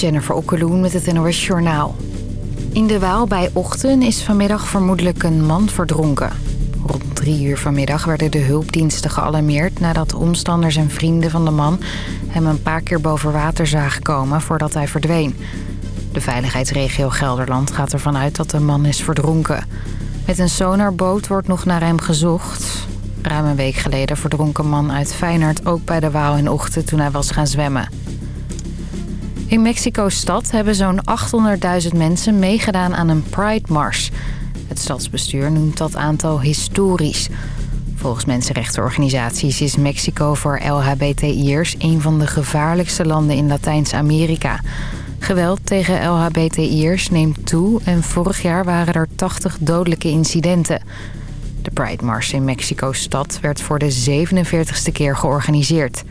Jennifer Okkeloen met het NOS Journaal. In de Waal bij Ochten is vanmiddag vermoedelijk een man verdronken. Rond drie uur vanmiddag werden de hulpdiensten gealarmeerd... nadat omstanders en vrienden van de man hem een paar keer boven water zagen komen voordat hij verdween. De veiligheidsregio Gelderland gaat ervan uit dat de man is verdronken. Met een sonarboot wordt nog naar hem gezocht. Ruim een week geleden verdronk een man uit Feyenoord ook bij de Waal in Ochten toen hij was gaan zwemmen. In Mexico-stad hebben zo'n 800.000 mensen meegedaan aan een Pride Mars. Het stadsbestuur noemt dat aantal historisch. Volgens mensenrechtenorganisaties is Mexico voor LHBTI'ers... een van de gevaarlijkste landen in Latijns-Amerika. Geweld tegen LHBTI'ers neemt toe en vorig jaar waren er 80 dodelijke incidenten. De Pride Mars in Mexico-stad werd voor de 47ste keer georganiseerd.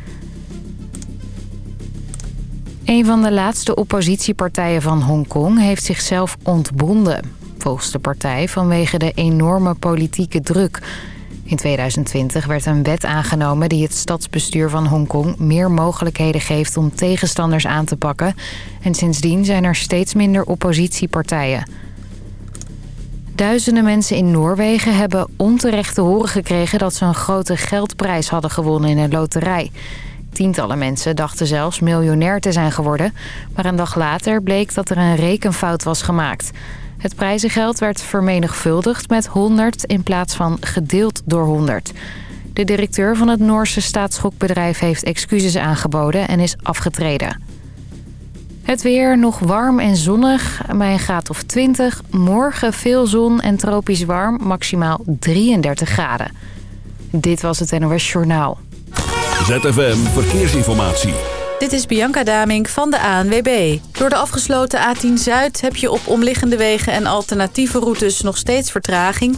Een van de laatste oppositiepartijen van Hongkong heeft zichzelf ontbonden. Volgens de partij vanwege de enorme politieke druk. In 2020 werd een wet aangenomen die het stadsbestuur van Hongkong... meer mogelijkheden geeft om tegenstanders aan te pakken. En sindsdien zijn er steeds minder oppositiepartijen. Duizenden mensen in Noorwegen hebben onterecht te horen gekregen... dat ze een grote geldprijs hadden gewonnen in een loterij... Tientallen mensen dachten zelfs miljonair te zijn geworden... maar een dag later bleek dat er een rekenfout was gemaakt. Het prijzengeld werd vermenigvuldigd met 100 in plaats van gedeeld door 100. De directeur van het Noorse staatsschokbedrijf heeft excuses aangeboden en is afgetreden. Het weer nog warm en zonnig, bij een graad of 20. Morgen veel zon en tropisch warm, maximaal 33 graden. Dit was het NOS Journaal. ZFM Verkeersinformatie. Dit is Bianca Damink van de ANWB. Door de afgesloten A10 Zuid heb je op omliggende wegen en alternatieve routes nog steeds vertraging.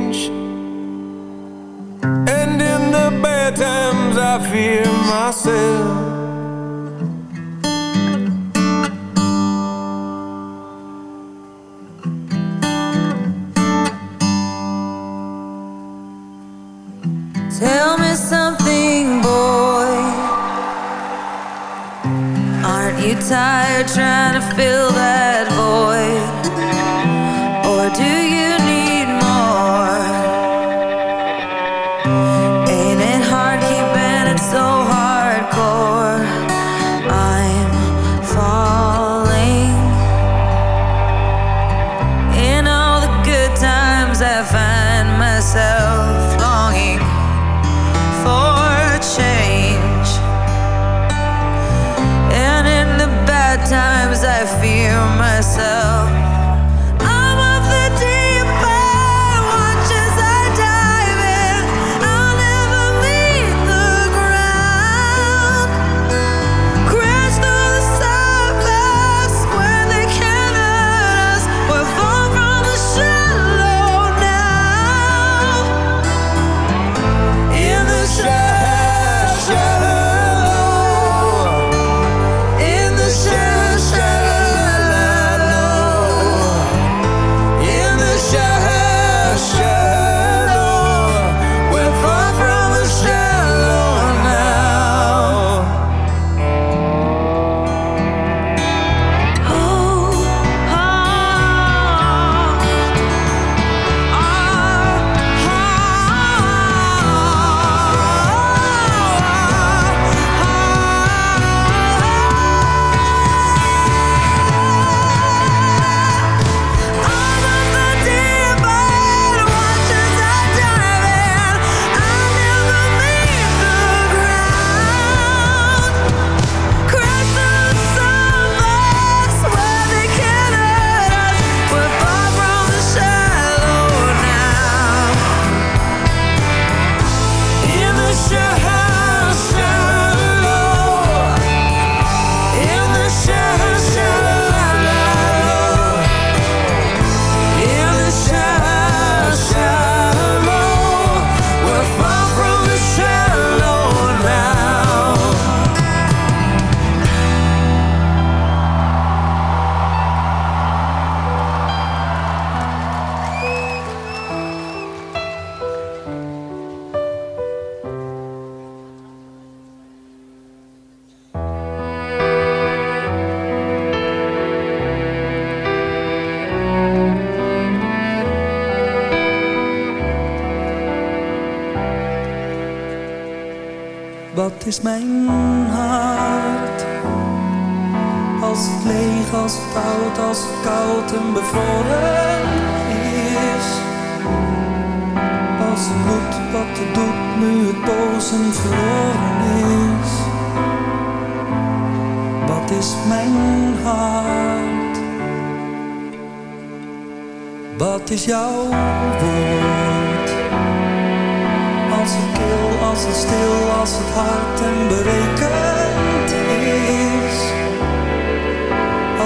I fear myself. Tell me something, boy. Aren't you tired trying to fill that Het moet wat het doet, nu het boos en verloren is. Wat is mijn hart? Wat is jouw woord? Als het kil, als het stil, als het hard en berekend is.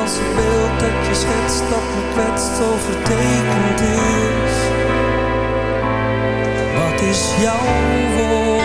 Als het beeld dat je schetst, dat me kwetst, overtekend is. 笑我。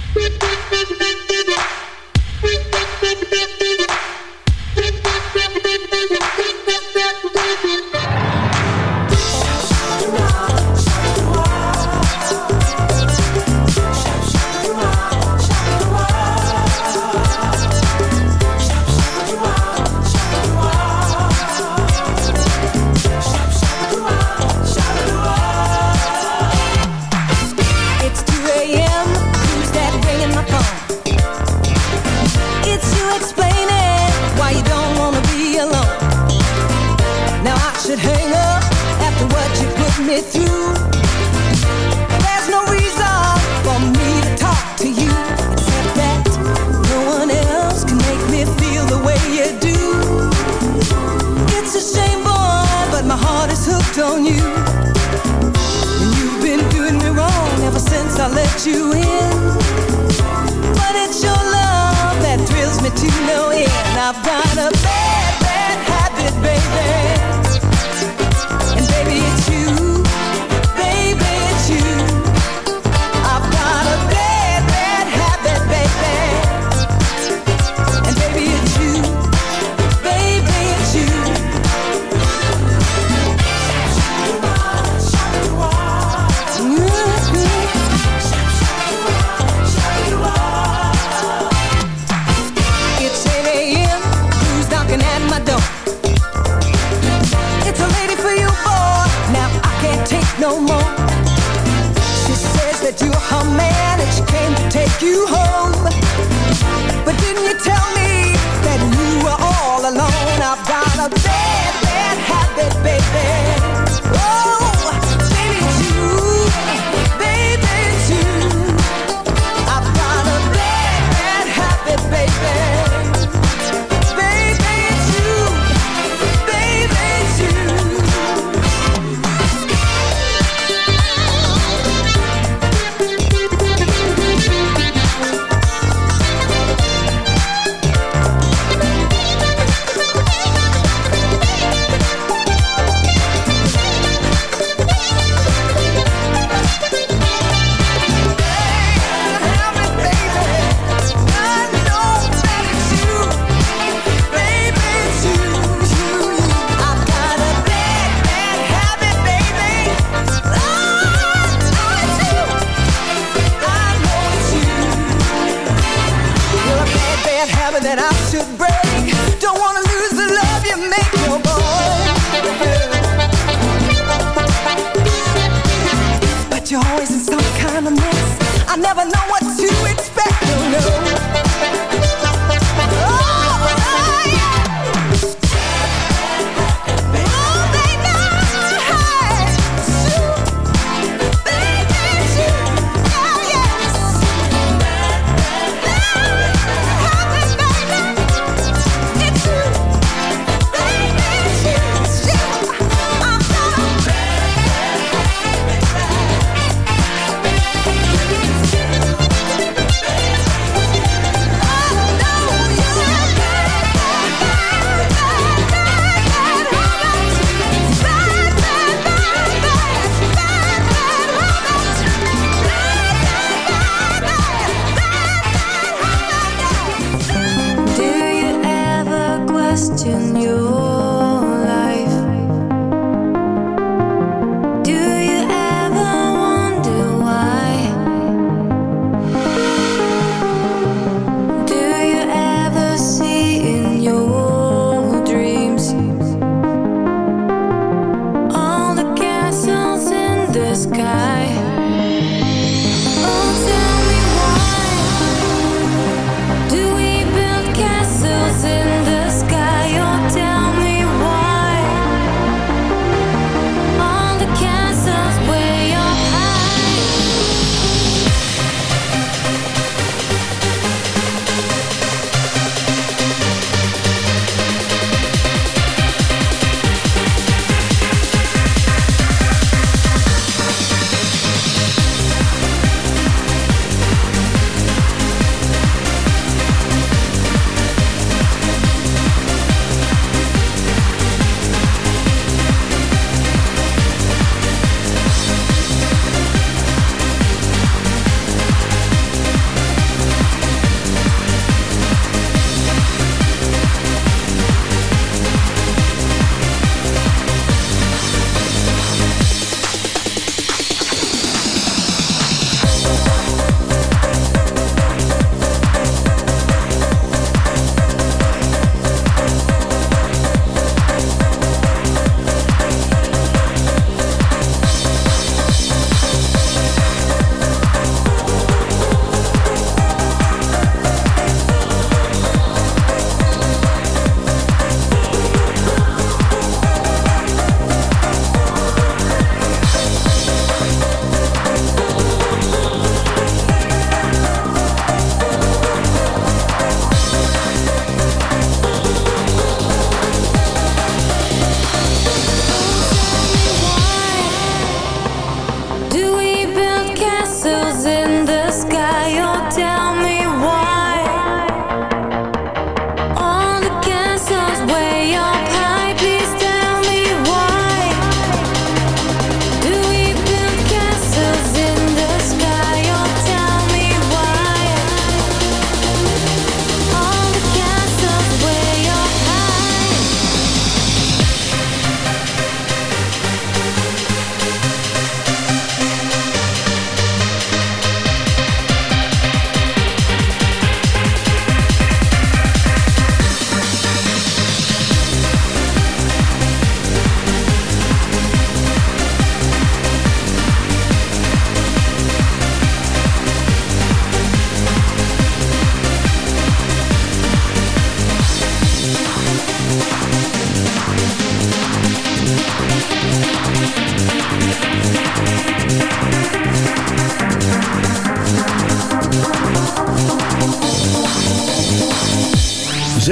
on you. that I should break. Don't wanna lose the love you make, boy. But you're always in some kind of mess. I never know what to expect, no.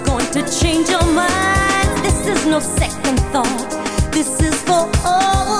We're going to change your minds. This is no second thought. This is for all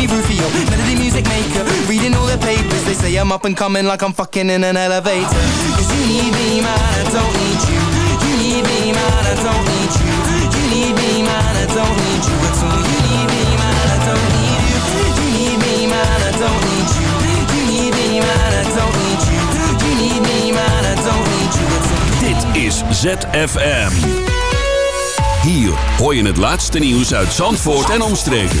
me Rufio, melody music maker. Reading all the papers, they say I'm up and coming like I'm fucking in an elevator. Cause you need me, man, I don't need you. You need me, man, I don't need you. You need me, man, I don't need you at all. You need me, man, I don't need you. You need me, man, I don't need you. You need me, man, I don't need you. You need me, man, I don't need you at all. Dit is ZFM. Hier hoor je het laatste nieuws uit Zandvoort en omstreken.